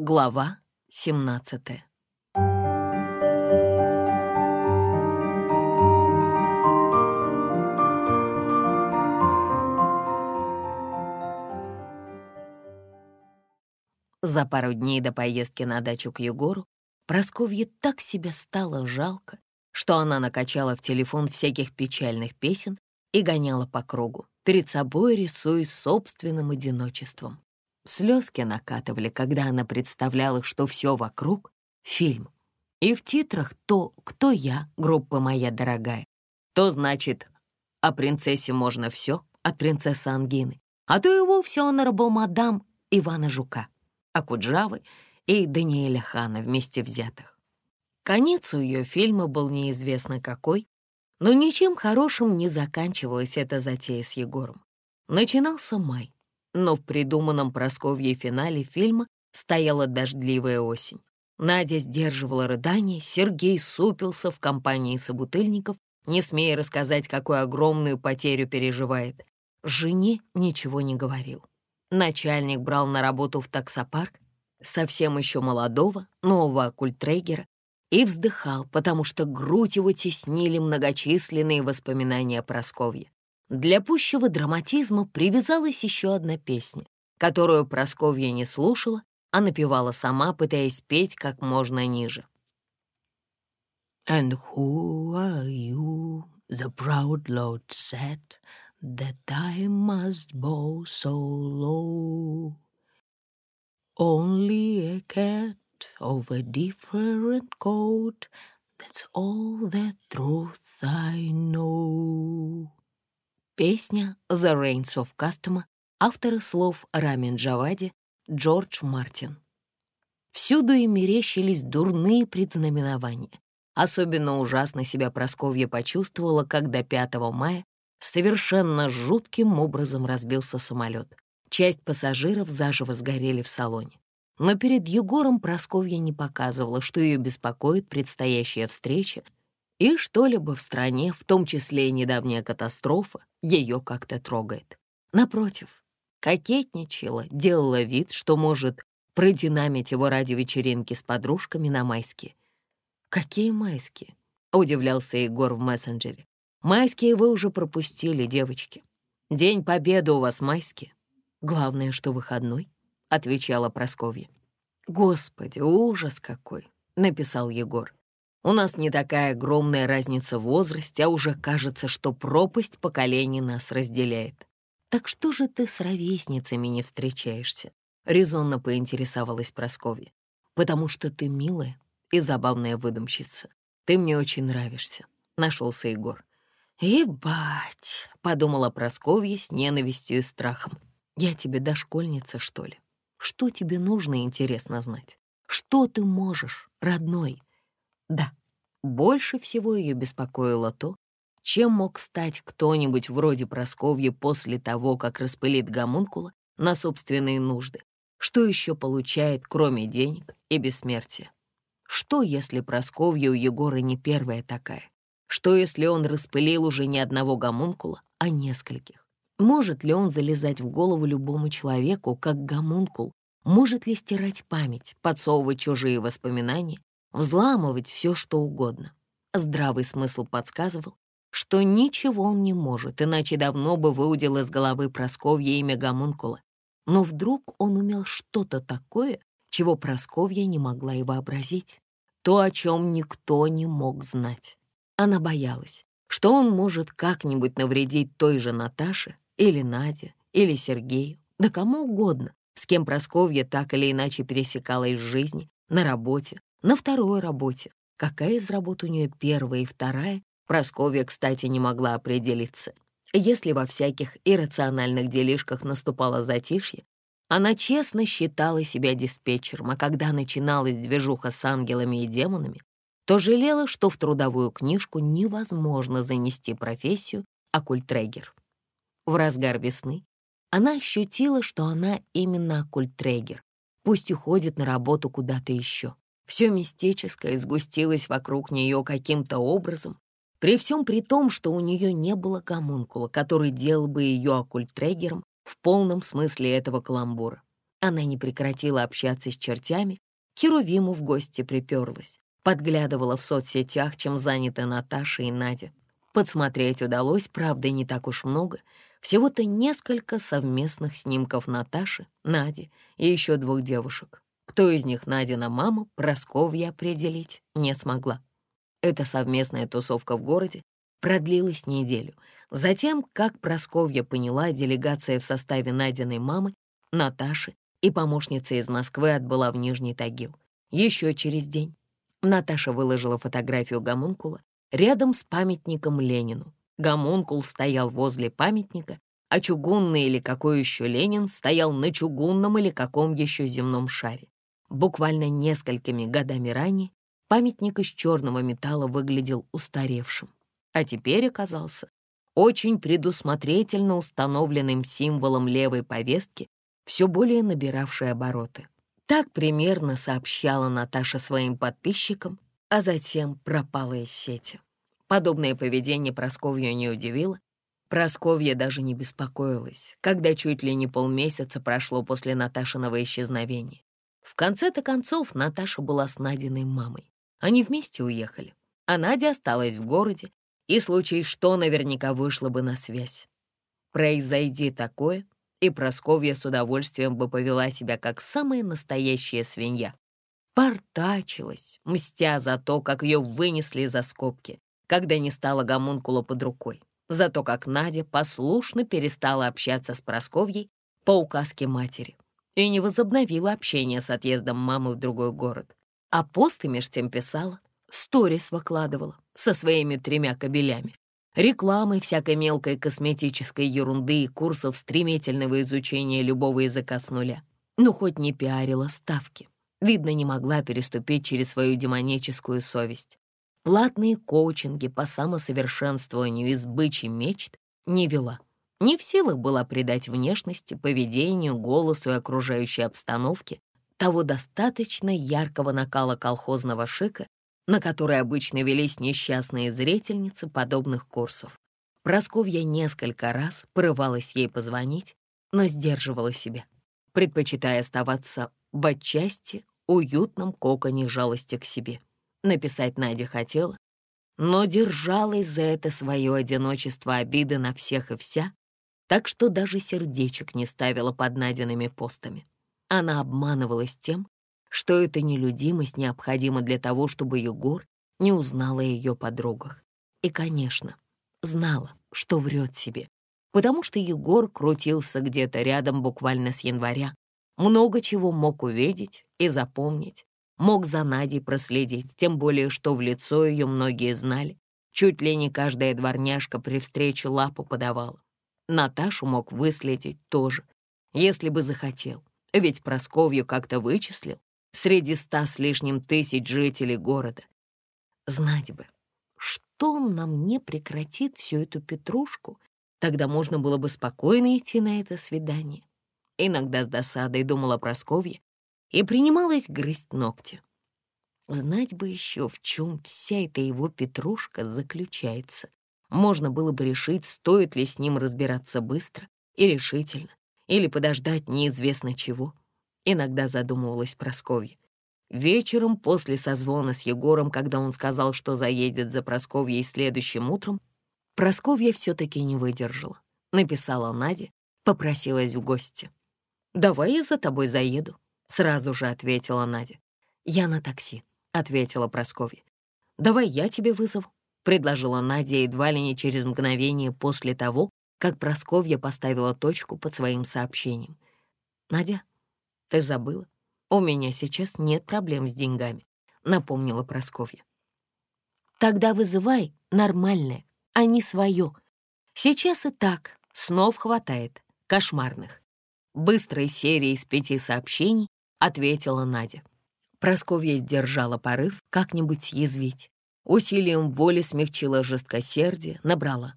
Глава 17 За пару дней до поездки на дачу к Егору Просковье так себя стало жалко, что она накачала в телефон всяких печальных песен и гоняла по кругу, перед собой рисуясь собственным одиночеством. Слезки накатывали, когда она представляла, что все вокруг — фильм. И в титрах то «Кто я?» группа «Моя дорогая», то значит «О принцессе можно все» от принцессы Ангины, а то и вовсе honorable мадам Ивана Жука, Акуджавы и Даниэля Хана вместе взятых. Конец у ее фильма был неизвестно какой, но ничем хорошим не заканчивалась эта затея с Егором. Начинался май но в придуманном Просковье финале фильма стояла дождливая осень. Надя сдерживала рыдание, Сергей супился в компании собутыльников, не смея рассказать, какую огромную потерю переживает. Жене ничего не говорил. Начальник брал на работу в таксопарк совсем еще молодого, нового оккультрегера, и вздыхал, потому что грудь его теснили многочисленные воспоминания о Просковье. Для пущего драматизма привязалась еще одна песня, которую Просковья не слушала, а напевала сама, пытаясь петь как можно ниже. And who are you? The proud lord said that I must bow so low. Only a cat of a different coat, that's all the truth I know. Песня «The Reigns of Custom» авторы слов Рамин Джавади, Джордж Мартин. Всюду им мерещились дурные предзнаменования. Особенно ужасно себя Просковья почувствовала, когда 5 мая совершенно жутким образом разбился самолет. Часть пассажиров заживо сгорели в салоне. Но перед Егором Просковья не показывала, что ее беспокоит предстоящая встреча и что-либо в стране, в том числе и недавняя катастрофа, ее как-то трогает. Напротив, кокетничала, делала вид, что может продинамить его ради вечеринки с подружками на майские. «Какие майские?» — удивлялся Егор в мессенджере. «Майские вы уже пропустили, девочки. День Победы у вас майские. Главное, что выходной», — отвечала Просковья. «Господи, ужас какой!» — написал Егор. У нас не такая огромная разница в возрасте, а уже кажется, что пропасть поколений нас разделяет. Так что же ты с ровесницами не встречаешься? Резонно поинтересовалась Прасковья. Потому что ты милая и забавная выдумщица. Ты мне очень нравишься. Нашелся Егор. «Ебать!» — подумала Прасковья с ненавистью и страхом. «Я тебе дошкольница, что ли? Что тебе нужно, интересно знать? Что ты можешь, родной?» Да, больше всего ее беспокоило то, чем мог стать кто-нибудь вроде Просковьи после того, как распылит гомункула на собственные нужды. Что еще получает, кроме денег и бессмертия? Что, если Просковья у Егора не первая такая? Что, если он распылил уже не одного гомункула, а нескольких? Может ли он залезать в голову любому человеку, как гомункул? Может ли стирать память, подсовывать чужие воспоминания взламывать все, что угодно. Здравый смысл подсказывал, что ничего он не может, иначе давно бы выудил из головы Просковья имя Гомункула. Но вдруг он умел что-то такое, чего Просковья не могла и вообразить. То, о чем никто не мог знать. Она боялась, что он может как-нибудь навредить той же Наташе или Наде, или Сергею, да кому угодно, с кем Просковья так или иначе пересекалась в жизни, на работе, на второй работе. Какая из работ у нее первая и вторая, Просковья, кстати, не могла определиться. Если во всяких иррациональных делишках наступало затишье, она честно считала себя диспетчером, а когда начиналась движуха с ангелами и демонами, то жалела, что в трудовую книжку невозможно занести профессию оккультрегер. В разгар весны она ощутила, что она именно оккультрегер, пусть уходит на работу куда-то еще. Все мистическое сгустилось вокруг нее каким-то образом, при всем при том, что у нее не было гомункула, который делал бы ее оккультрегером в полном смысле этого каламбура. Она не прекратила общаться с чертями, Херувиму в гости приперлась, подглядывала в соцсетях, чем заняты Наташа и Надя. Подсмотреть удалось, правда, не так уж много, всего-то несколько совместных снимков Наташи, Нади и еще двух девушек. Кто из них Надина мама, Просковья определить не смогла. Эта совместная тусовка в городе продлилась неделю. Затем, как Просковья поняла, делегация в составе Надиной мамы, Наташи и помощница из Москвы отбыла в Нижний Тагил. Еще через день Наташа выложила фотографию гомункула рядом с памятником Ленину. Гомункул стоял возле памятника, а чугунный или какой еще Ленин стоял на чугунном или каком еще земном шаре. Буквально несколькими годами ранее памятник из черного металла выглядел устаревшим, а теперь оказался очень предусмотрительно установленным символом левой повестки, все более набиравшей обороты. Так примерно сообщала Наташа своим подписчикам, а затем пропала из сети. Подобное поведение Просковью не удивило. Просковья даже не беспокоилась, когда чуть ли не полмесяца прошло после Наташиного исчезновения. В конце-то концов Наташа была с Надиной мамой. Они вместе уехали, а Надя осталась в городе, и случай что наверняка вышла бы на связь. Произойди такое, и Просковья с удовольствием бы повела себя как самая настоящая свинья. Портачилась, мстя за то, как ее вынесли за скобки, когда не стало гомункула под рукой. За то, как Надя послушно перестала общаться с Просковьей по указке матери и не возобновила общение с отъездом мамы в другой город. А посты меж тем писала, сторис выкладывала со своими тремя кабелями, рекламой всякой мелкой косметической ерунды и курсов стремительного изучения любого языка с нуля. Ну, хоть не пиарила ставки. Видно, не могла переступить через свою демоническую совесть. Платные коучинги по самосовершенствованию из бычьей мечт не вела не в силах была придать внешности, поведению, голосу и окружающей обстановке того достаточно яркого накала колхозного шика, на который обычно велись несчастные зрительницы подобных курсов. Просковья несколько раз порывалась ей позвонить, но сдерживала себя, предпочитая оставаться в отчасти уютном коконе жалости к себе. Написать Надя хотела, но держалась за это свое одиночество обиды на всех и вся, так что даже сердечек не ставила под Надиными постами. Она обманывалась тем, что эта нелюдимость необходима для того, чтобы Егор не узнала о ее подругах. И, конечно, знала, что врет себе, потому что Егор крутился где-то рядом буквально с января, много чего мог увидеть и запомнить, мог за Надей проследить, тем более, что в лицо ее многие знали, чуть ли не каждая дворняжка при встрече лапу подавала. Наташу мог выследить тоже, если бы захотел, ведь Просковью как-то вычислил среди ста с лишним тысяч жителей города. Знать бы, что он нам не прекратит всю эту петрушку, тогда можно было бы спокойно идти на это свидание. Иногда с досадой думала Просковья и принималась грызть ногти. Знать бы еще, в чем вся эта его петрушка заключается можно было бы решить, стоит ли с ним разбираться быстро и решительно, или подождать неизвестно чего. Иногда задумывалась Просковья. Вечером после созвона с Егором, когда он сказал, что заедет за Просковьей следующим утром, Просковья все-таки не выдержала. Написала Наде, попросилась в гости. «Давай я за тобой заеду», — сразу же ответила Надя. «Я на такси», — ответила Просковья. «Давай я тебе вызову», — предложила Надя едва ли не через мгновение после того, как Просковья поставила точку под своим сообщением. «Надя, ты забыла, у меня сейчас нет проблем с деньгами», — напомнила Просковья. «Тогда вызывай нормальное, а не свое. Сейчас и так снов хватает, кошмарных». Быстрой серией из пяти сообщений ответила Надя. Просковья сдержала порыв как-нибудь съязвить. Усилием воли смягчила жесткосердие, набрала.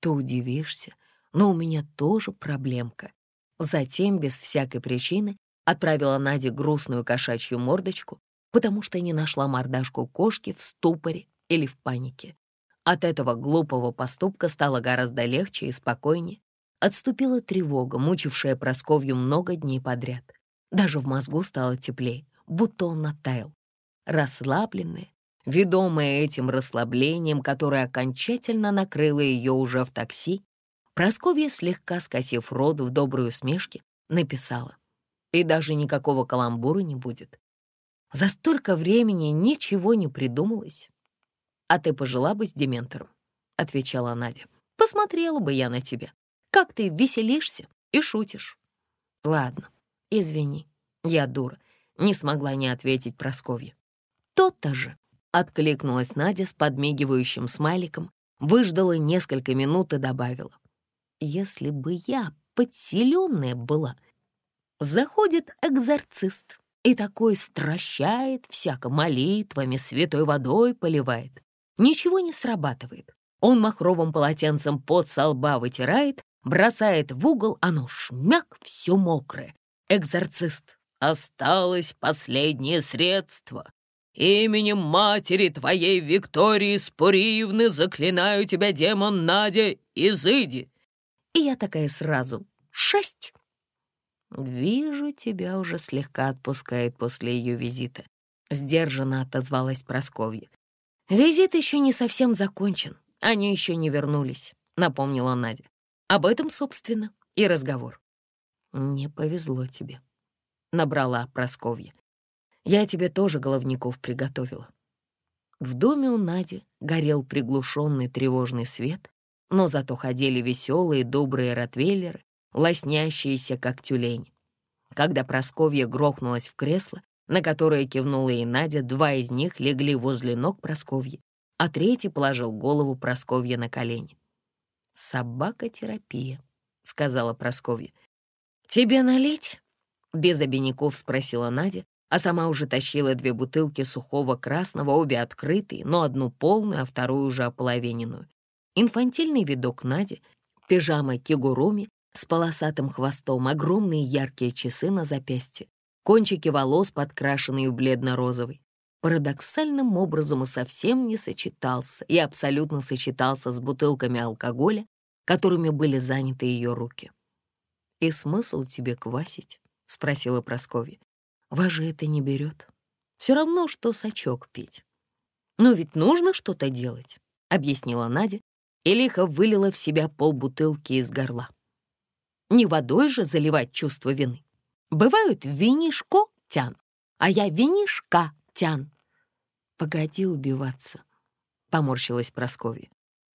Ты удивишься, но у меня тоже проблемка. Затем, без всякой причины, отправила Наде грустную кошачью мордочку, потому что не нашла мордашку кошки в ступоре или в панике. От этого глупого поступка стало гораздо легче и спокойнее. Отступила тревога, мучившая Просковью много дней подряд. Даже в мозгу стало теплее, будто он оттаял. Расслабленная, ведомая этим расслаблением, которое окончательно накрыло ее уже в такси, Просковья, слегка скосив рот в доброй усмешке, написала. И даже никакого каламбура не будет. За столько времени ничего не придумалось. «А ты пожила бы с Дементором?» — отвечала Надя. «Посмотрела бы я на тебя. Как ты веселишься и шутишь». «Ладно, извини, я дура», — не смогла не ответить Просковья. «То-то же», — откликнулась Надя с подмигивающим смайликом, выждала несколько минут и добавила. «Если бы я подселенная была, заходит экзорцист и такой стращает, всяко молитвами, святой водой поливает. Ничего не срабатывает. Он махровым полотенцем под со лба вытирает, бросает в угол, оно шмяк, все мокрое. Экзорцист. Осталось последнее средство. Именем матери твоей Виктории Спуриевны заклинаю тебя, демон Надя, изыди. И я такая сразу. Шесть. «Вижу, тебя уже слегка отпускает после ее визита», — сдержанно отозвалась Просковья. «Визит еще не совсем закончен, они еще не вернулись», — напомнила Надя. «Об этом, собственно, и разговор». «Не повезло тебе», — набрала Просковья. «Я тебе тоже головников приготовила». В доме у Нади горел приглушенный тревожный свет, но зато ходили веселые добрые ротвейлеры, лоснящиеся, как тюлень. Когда Просковья грохнулась в кресло, на которое кивнула и Надя, два из них легли возле ног Просковьи, а третий положил голову Просковья на колени. «Собака-терапия», — сказала Просковья. «Тебе налить?» — без обиняков спросила Надя, а сама уже тащила две бутылки сухого красного, обе открытые, но одну полную, а вторую уже ополовиненную. Инфантильный видок Нади, пижама кигуруми с полосатым хвостом, огромные яркие часы на запястье, кончики волос, подкрашенные в бледно-розовый. Парадоксальным образом и совсем не сочетался, и абсолютно сочетался с бутылками алкоголя, которыми были заняты ее руки. «И смысл тебе квасить?» — спросила Прасковья. «Вас же это не берет. Все равно, что сачок пить». «Но ведь нужно что-то делать», — объяснила Надя, и лихо вылила в себя полбутылки из горла. Не водой же заливать чувство вины. Бывают винишко тян, а я винишка тян. Погоди убиваться, поморщилась Прасковья.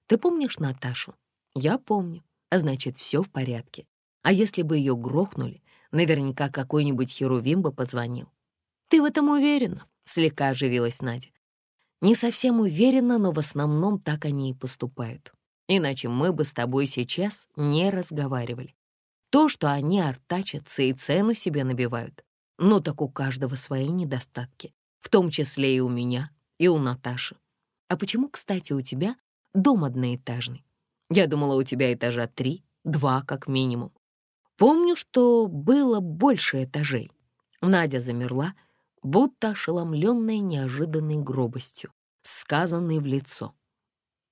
Ты помнишь Наташу? Я помню. А значит, все в порядке. А если бы ее грохнули, наверняка какой-нибудь херувим бы позвонил. Ты в этом уверена? Слегка оживилась Надя. Не совсем уверена, но в основном так они и поступают. Иначе мы бы с тобой сейчас не разговаривали. То, что они артачатся и цену себе набивают. Ну так у каждого свои недостатки, в том числе и у меня, и у Наташи. А почему, кстати, у тебя дом одноэтажный? Я думала, у тебя этажа три, два как минимум. Помню, что было больше этажей. Надя замерла, будто ошеломленная неожиданной гробостью, сказанной в лицо.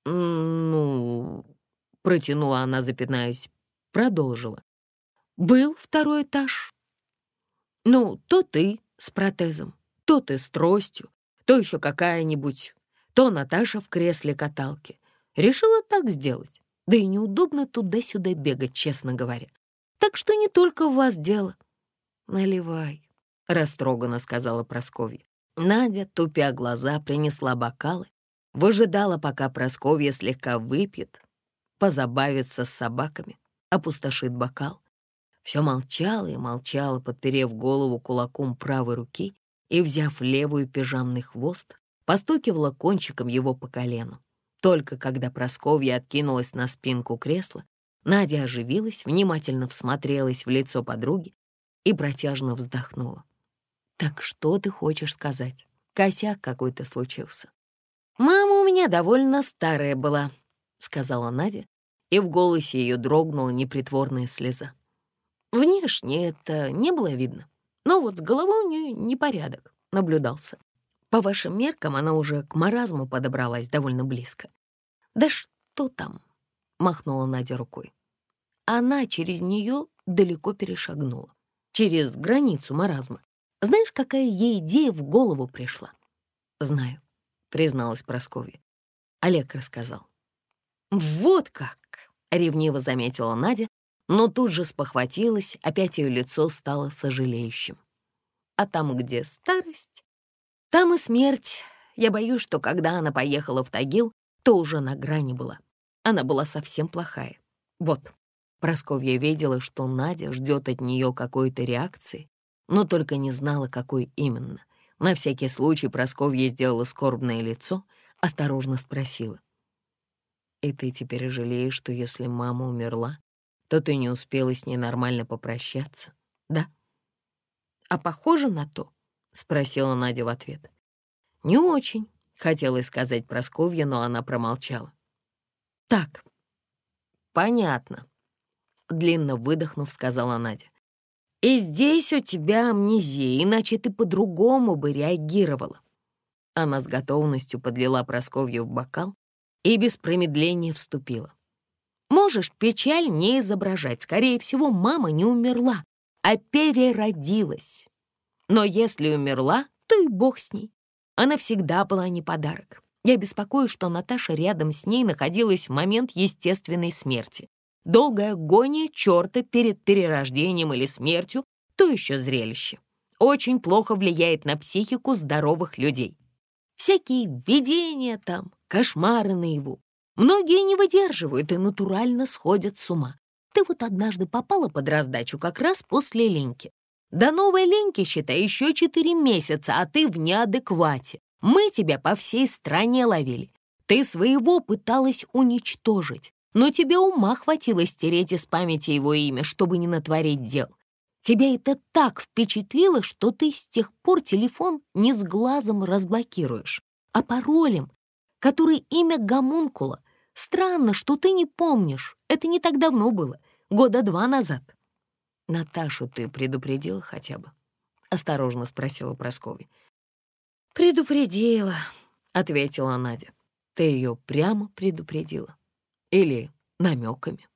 «Ну...» — протянула она, запинаясь, продолжила. Был второй этаж. Ну, то ты с протезом, то ты с тростью, то еще какая-нибудь, то Наташа в кресле каталки. Решила так сделать. Да и неудобно туда-сюда бегать, честно говоря. Так что не только в вас дело. Наливай, — растроганно сказала Просковья. Надя, тупя глаза, принесла бокалы, выжидала, пока Просковья слегка выпьет, позабавится с собаками, опустошит бокал все молчала и молчала, подперев голову кулаком правой руки и, взяв левую пижамный хвост, постукивала кончиком его по колену. Только когда Просковья откинулась на спинку кресла, Надя оживилась, внимательно всмотрелась в лицо подруги и протяжно вздохнула. «Так что ты хочешь сказать? Косяк какой-то случился». «Мама у меня довольно старая была», — сказала Надя, и в голосе ее дрогнула непритворная слеза. Внешне это не было видно, но вот с головой у нее непорядок наблюдался. По вашим меркам она уже к маразму подобралась довольно близко. «Да что там?» — махнула Надя рукой. Она через нее далеко перешагнула. через границу маразма. Знаешь, какая ей идея в голову пришла? Знаю, призналась Прасковья. Олег рассказал. Вот как, ревниво заметила Надя, но тут же спохватилась, опять ее лицо стало сожалеющим. А там, где старость, там и смерть. Я боюсь, что когда она поехала в Тагил, то уже на грани была. Она была совсем плохая. Вот, Просковья видела, что Надя ждет от нее какой-то реакции, но только не знала, какой именно. На всякий случай Просковья сделала скорбное лицо, осторожно спросила. «И ты теперь жалеешь, что если мама умерла, то ты не успела с ней нормально попрощаться, да?» «А похоже на то?» — спросила Надя в ответ. «Не очень», — хотела сказать Просковья, но она промолчала. «Так, понятно», — длинно выдохнув, сказала Надя. «И здесь у тебя амнезия, иначе ты по-другому бы реагировала». Она с готовностью подлила Просковью в бокал и без промедления вступила. «Можешь печаль не изображать. Скорее всего, мама не умерла, а переродилась. Но если умерла, то и бог с ней. Она всегда была не подарок. Я беспокоюсь, что Наташа рядом с ней находилась в момент естественной смерти. Долгая агония черта перед перерождением или смертью — то еще зрелище. Очень плохо влияет на психику здоровых людей. Всякие видения там, кошмары наяву. Многие не выдерживают и натурально сходят с ума. Ты вот однажды попала под раздачу как раз после Леньки. До новой Леньки, считай, еще четыре месяца, а ты в неадеквате. Мы тебя по всей стране ловили. Ты своего пыталась уничтожить но тебе ума хватило стереть из памяти его имя, чтобы не натворить дел. Тебя это так впечатлило, что ты с тех пор телефон не с глазом разблокируешь, а паролем, который имя гомункула. Странно, что ты не помнишь. Это не так давно было, года два назад. Наташу ты предупредила хотя бы? Осторожно спросила Прасковья. «Предупредила», — ответила Надя. «Ты ее прямо предупредила?» Или намеками.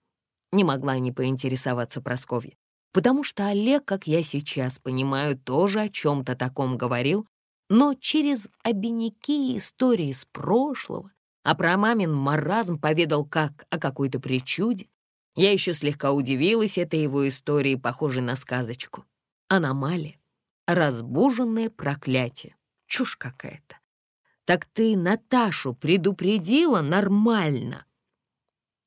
Не могла не поинтересоваться Просковья, потому что Олег, как я сейчас понимаю, тоже о чем-то таком говорил, но через обиняки и истории из прошлого, а про мамин маразм поведал как о какой-то причуде. Я еще слегка удивилась этой его истории, похожей на сказочку. Аномалия, разбуженное проклятие, чушь какая-то. Так ты Наташу предупредила нормально,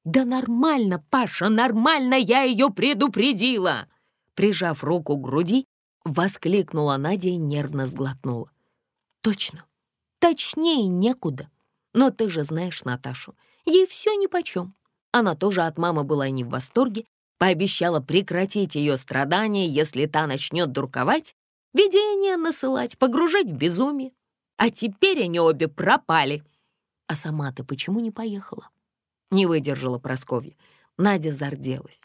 «Да нормально, Паша, нормально, я ее предупредила!» Прижав руку к груди, воскликнула Надя и нервно сглотнула. «Точно, точнее некуда. Но ты же знаешь Наташу, ей все нипочем. Она тоже от мамы была не в восторге, пообещала прекратить ее страдания, если та начнет дурковать, видение насылать, погружать в безумие. А теперь они обе пропали. А сама ты почему не поехала? Не выдержала Просковья. Надя зарделась.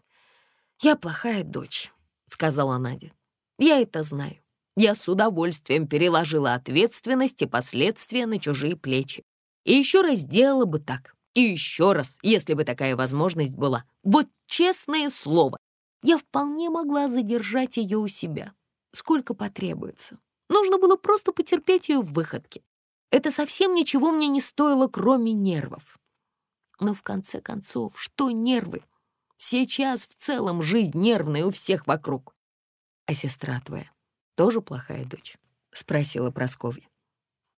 «Я плохая дочь», — сказала Надя. «Я это знаю. Я с удовольствием переложила ответственность и последствия на чужие плечи. И еще раз сделала бы так. И еще раз, если бы такая возможность была. Вот честное слово, я вполне могла задержать ее у себя. Сколько потребуется. Нужно было просто потерпеть ее в выходке. Это совсем ничего мне не стоило, кроме нервов. Но в конце концов, что нервы? Сейчас в целом жизнь нервная у всех вокруг. А сестра твоя тоже плохая дочь? Спросила Просковья.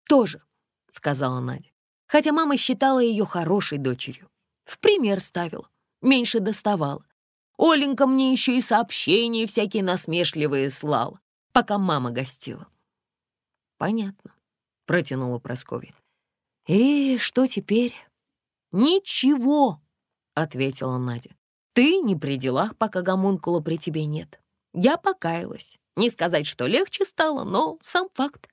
Тоже, сказала Надя. Хотя мама считала ее хорошей дочерью. В пример ставила, меньше доставала. Оленька мне еще и сообщения всякие насмешливые слала, пока мама гостила. Понятно, протянула Просковья. И что теперь? «Ничего», — ответила Надя. «Ты не при делах, пока гомункула при тебе нет. Я покаялась. Не сказать, что легче стало, но сам факт.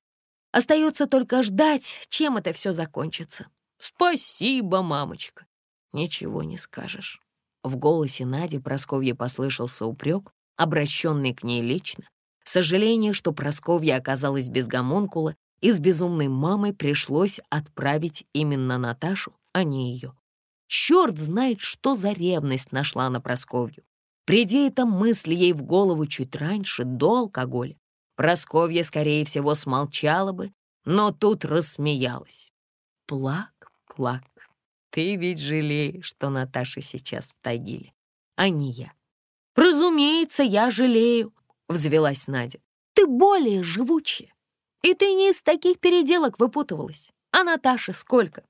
Остается только ждать, чем это все закончится. Спасибо, мамочка. Ничего не скажешь». В голосе Нади Просковье послышался упрек, обращенный к ней лично. Сожаление, что Просковья оказалась без гомункула, и с безумной мамой пришлось отправить именно Наташу, а не ее. Черт знает, что за ревность нашла на Просковью. Приди эта мысль ей в голову чуть раньше, до алкоголя, Просковья, скорее всего, смолчала бы, но тут рассмеялась. Плак, плак, ты ведь жалеешь, что Наташа сейчас в Тагиле, а не я. Разумеется, я жалею, взвелась Надя. Ты более живучая. И ты не из таких переделок выпутывалась. А Наташа сколько?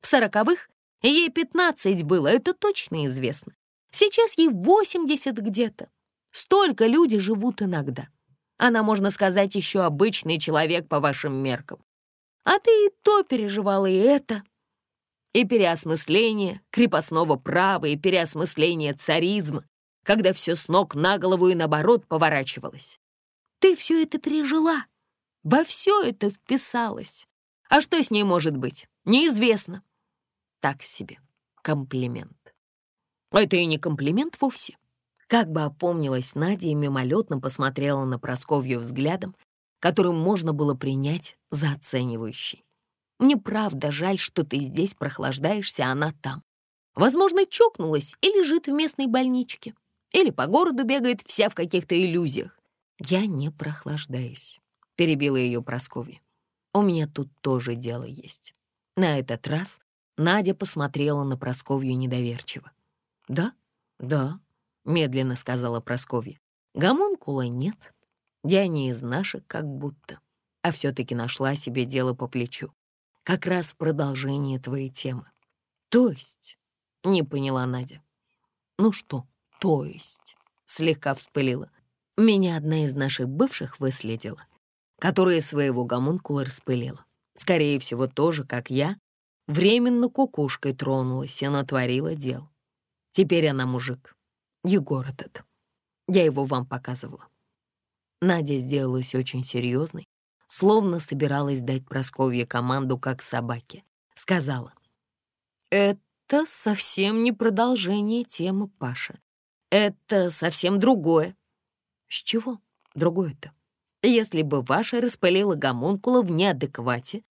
В сороковых ей пятнадцать было, это точно известно. Сейчас ей восемьдесят где-то. Столько люди живут иногда. Она, можно сказать, еще обычный человек по вашим меркам. А ты и то переживала, и это. И переосмысление крепостного права, и переосмысление царизма, когда все с ног на голову и наоборот поворачивалось. Ты все это пережила, во все это вписалась. А что с ней может быть, неизвестно. Так себе комплимент. Это и не комплимент вовсе. Как бы опомнилась Надя и мимолетно посмотрела на Просковью взглядом, которым можно было принять за оценивающий. Мне правда жаль, что ты здесь прохлаждаешься, а она там. Возможно, чокнулась и лежит в местной больничке. Или по городу бегает вся в каких-то иллюзиях. Я не прохлаждаюсь, перебила ее Просковья. У меня тут тоже дело есть. На этот раз Надя посмотрела на Просковью недоверчиво. «Да, да», — медленно сказала Просковья. «Гомункула нет. Я не из наших как будто, а все-таки нашла себе дело по плечу. Как раз в продолжение твоей темы. То есть?» — не поняла Надя. «Ну что, то есть?» — слегка вспылила. «Меня одна из наших бывших выследила, которая своего гомункула распылила. Скорее всего, тоже, как я, временно кукушкой тронулась и натворила дел. Теперь она мужик. Егор этот. Я его вам показывала. Надя сделалась очень серьезной, словно собиралась дать Просковье команду как собаке. Сказала, «Это совсем не продолжение темы, Паша. Это совсем другое». «С чего другое-то? Если бы ваша распылила гомункула в неадеквате,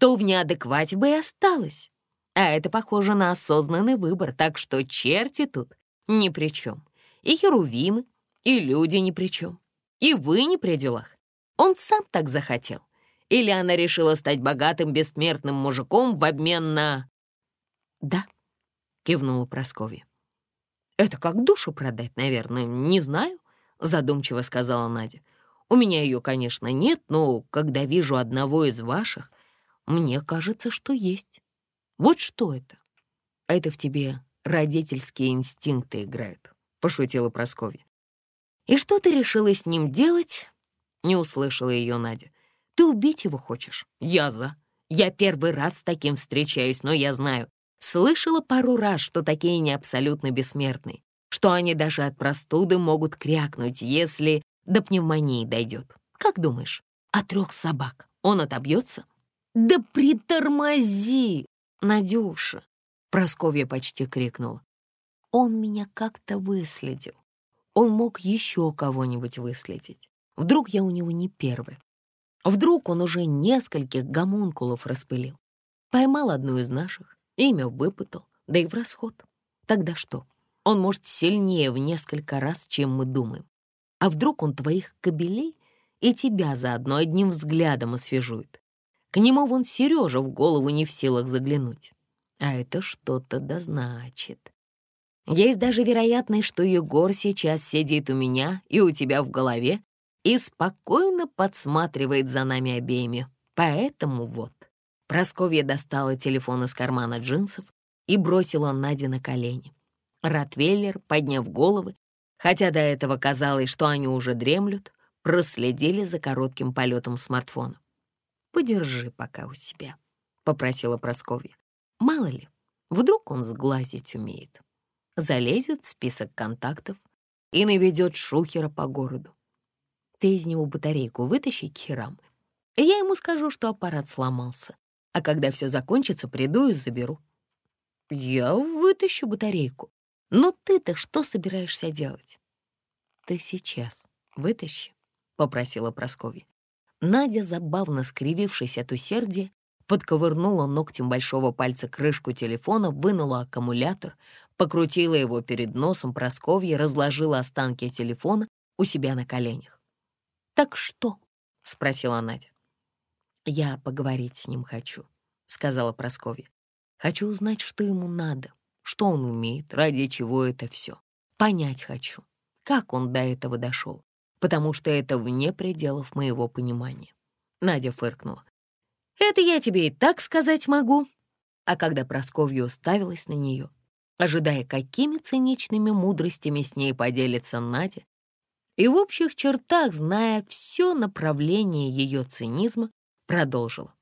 то в неадеквате бы и осталась. А это похоже на осознанный выбор, так что черти тут ни при чем. И херувимы, и люди ни при чем. И вы не при делах. Он сам так захотел. Или она решила стать богатым бессмертным мужиком в обмен на... «Да», — кивнула Прасковья. «Это как душу продать, наверное, не знаю», — задумчиво сказала Надя. «У меня ее, конечно, нет, но когда вижу одного из ваших, мне кажется, что есть». Вот что это? Это в тебе родительские инстинкты играют, пошутила Прасковья. И что ты решила с ним делать? Не услышала ее Надя. Ты убить его хочешь? Я за. Я первый раз с таким встречаюсь, но я знаю. Слышала пару раз, что такие не абсолютно бессмертные, что они даже от простуды могут крякнуть, если до пневмонии дойдет. Как думаешь, от трех собак он отобьется? Да притормози! «Надюша!» — Просковья почти крикнула. «Он меня как-то выследил. Он мог еще кого-нибудь выследить. Вдруг я у него не первый. Вдруг он уже нескольких гомункулов распылил. Поймал одну из наших, имя выпытал, да и в расход. Тогда что? Он может сильнее в несколько раз, чем мы думаем. А вдруг он твоих кобелей и тебя заодно одним взглядом освежует? К нему вон Сережа в голову не в силах заглянуть. А это что-то да значит. Есть даже вероятность, что Егор сейчас сидит у меня и у тебя в голове и спокойно подсматривает за нами обеими. Поэтому вот. Просковья достала телефон из кармана джинсов и бросила Наде на колени. Ротвейлер, подняв головы, хотя до этого казалось, что они уже дремлют, проследили за коротким полетом смартфона. Подержи пока у себя», — попросила Просковья. «Мало ли, вдруг он сглазить умеет. Залезет в список контактов и наведет шухера по городу. Ты из него батарейку вытащи к херам. Я ему скажу, что аппарат сломался, а когда все закончится, приду и заберу». «Я вытащу батарейку. Но ты-то что собираешься делать?» «Ты сейчас вытащи», — попросила Просковья. Надя, забавно скривившись от усердия, подковырнула ногтем большого пальца крышку телефона, вынула аккумулятор, покрутила его перед носом Просковья, разложила останки телефона у себя на коленях. «Так что?» — спросила Надя. «Я поговорить с ним хочу», — сказала Просковья. «Хочу узнать, что ему надо, что он умеет, ради чего это все. Понять хочу, как он до этого дошел, потому что это вне пределов моего понимания». Надя фыркнула. «Это я тебе и так сказать могу». А когда Просковья уставилась на нее, ожидая, какими циничными мудростями с ней поделится Надя, и в общих чертах, зная все направление ее цинизма, продолжила.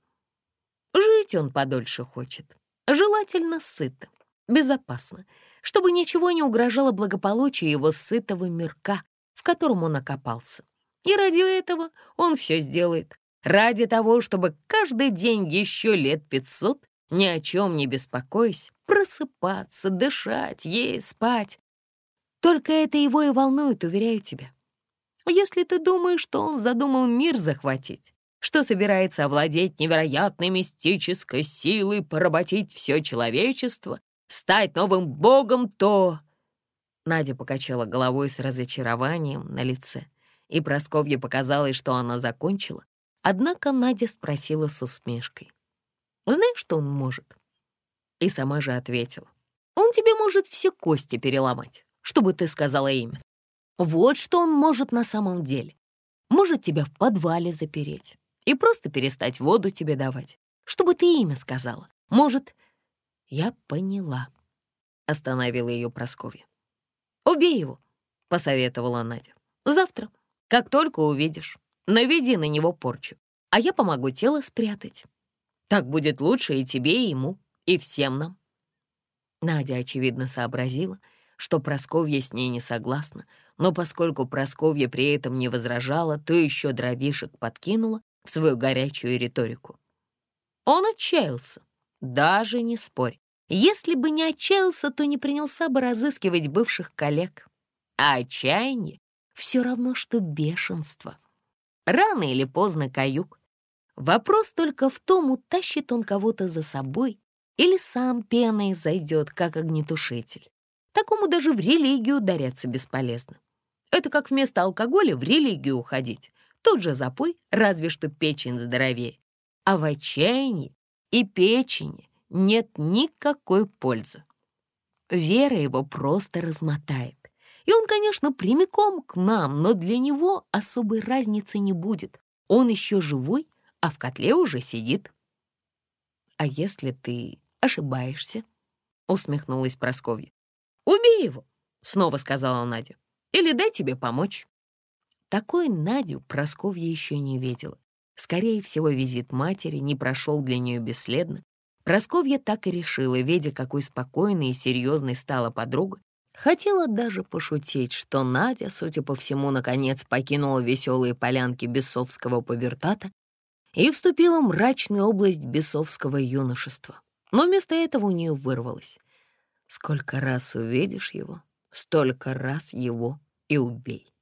Жить он подольше хочет, желательно сыто, безопасно, чтобы ничего не угрожало благополучию его сытого мирка, в котором он окопался. И ради этого он все сделает. Ради того, чтобы каждый день еще лет пятьсот, ни о чем не беспокоясь, просыпаться, дышать, есть, спать. Только это его и волнует, уверяю тебя. Если ты думаешь, что он задумал мир захватить, что собирается овладеть невероятной мистической силой, поработить все человечество, стать новым богом, то...» Надя покачала головой с разочарованием на лице, и Просковье показалось, что она закончила. Однако Надя спросила с усмешкой. «Знаешь, что он может?» И сама же ответила. «Он тебе может все кости переломать, чтобы ты сказала имя. Вот что он может на самом деле. Может тебя в подвале запереть, и просто перестать воду тебе давать, чтобы ты имя сказала. Может, я поняла. Остановила ее Прасковья. Убей его, посоветовала Надя. Завтра, как только увидишь, наведи на него порчу, а я помогу тело спрятать. Так будет лучше и тебе, и ему, и всем нам. Надя, очевидно, сообразила, что Просковья с ней не согласна, но поскольку Просковья при этом не возражала, то еще дровишек подкинула в свою горячую риторику. Он отчаялся, даже не спорь. Если бы не отчаялся, то не принялся бы разыскивать бывших коллег. А отчаяние — все равно, что бешенство. Рано или поздно каюк. Вопрос только в том, утащит он кого-то за собой или сам пеной зайдет, как огнетушитель. Такому даже в религию ударяться бесполезно. Это как вместо алкоголя в религию уходить. Тот же запой, разве что печень здоровее. А в отчаянии и печени нет никакой пользы. Вера его просто размотает. И он, конечно, прямиком к нам, но для него особой разницы не будет. Он еще живой, а в котле уже сидит. «А если ты ошибаешься?» — усмехнулась Прасковья. «Убей его!» — снова сказала Надя. «Или дай тебе помочь». Такой Надю Просковья еще не видела. Скорее всего, визит матери не прошел для нее бесследно. Просковья так и решила, видя, какой спокойной и серьезной стала подруга. Хотела даже пошутить, что Надя, судя по всему, наконец покинула веселые полянки бесовского пубертата и вступила в мрачную область бесовского юношества. Но вместо этого у нее вырвалось. «Сколько раз увидишь его, столько раз его и убей».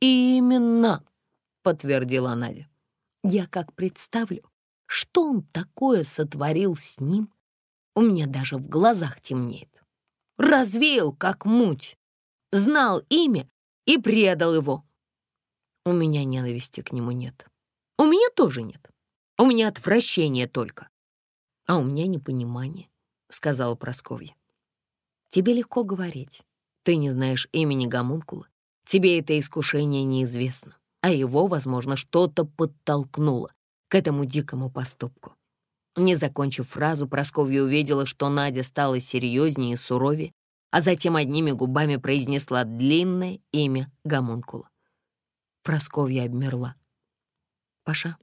«Именно», — подтвердила Надя. «Я как представлю, что он такое сотворил с ним, у меня даже в глазах темнеет. Развеял, как муть, знал имя и предал его. У меня ненависти к нему нет. У меня тоже нет. У меня отвращение только. А у меня непонимание, — сказала Прасковья. Тебе легко говорить. Ты не знаешь имени гомункула, Тебе это искушение неизвестно, а его, возможно, что-то подтолкнуло к этому дикому поступку. Не закончив фразу, Прасковья увидела, что Надя стала серьезнее и суровее, а затем одними губами произнесла длинное имя гомункула. Прасковья обмерла. «Паша,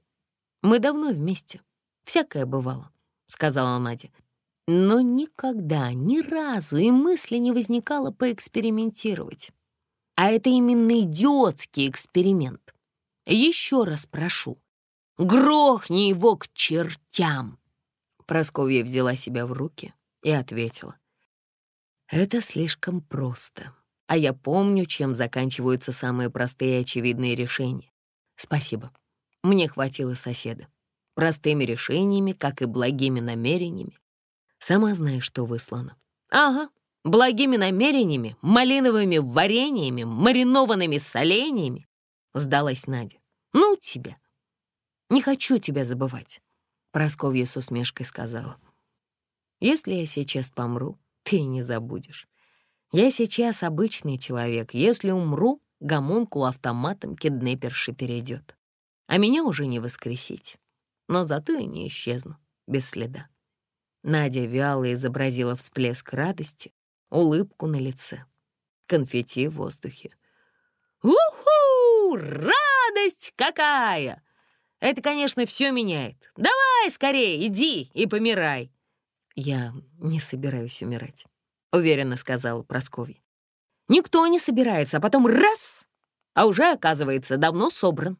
мы давно вместе. Всякое бывало», — сказала Надя. Но никогда, ни разу и мысли не возникало поэкспериментировать. А это именно идиотский эксперимент. Еще раз прошу, грохни его к чертям. Просковья взяла себя в руки и ответила. Это слишком просто. А я помню, чем заканчиваются самые простые и очевидные решения. Спасибо. Мне хватило соседа. Простыми решениями, как и благими намерениями. Сама знаешь, что выслано. Ага, Благими намерениями, малиновыми вареньями, маринованными соленьями, сдалась Надя. Ну тебя. Не хочу тебя забывать, Просковья с усмешкой сказала. Если я сейчас помру, ты не забудешь. Я сейчас обычный человек. Если умру, гомункул автоматом киднеперши перейдет. А меня уже не воскресить. Но зато я не исчезну без следа. Надя вяло изобразила всплеск радости, улыбку на лице. Конфетти в воздухе. «Уху! Радость какая!» Это, конечно, все меняет. Давай скорее, иди и помирай. Я не собираюсь умирать, уверенно сказала Прасковья. Никто не собирается, а потом раз, а уже, оказывается, давно собран.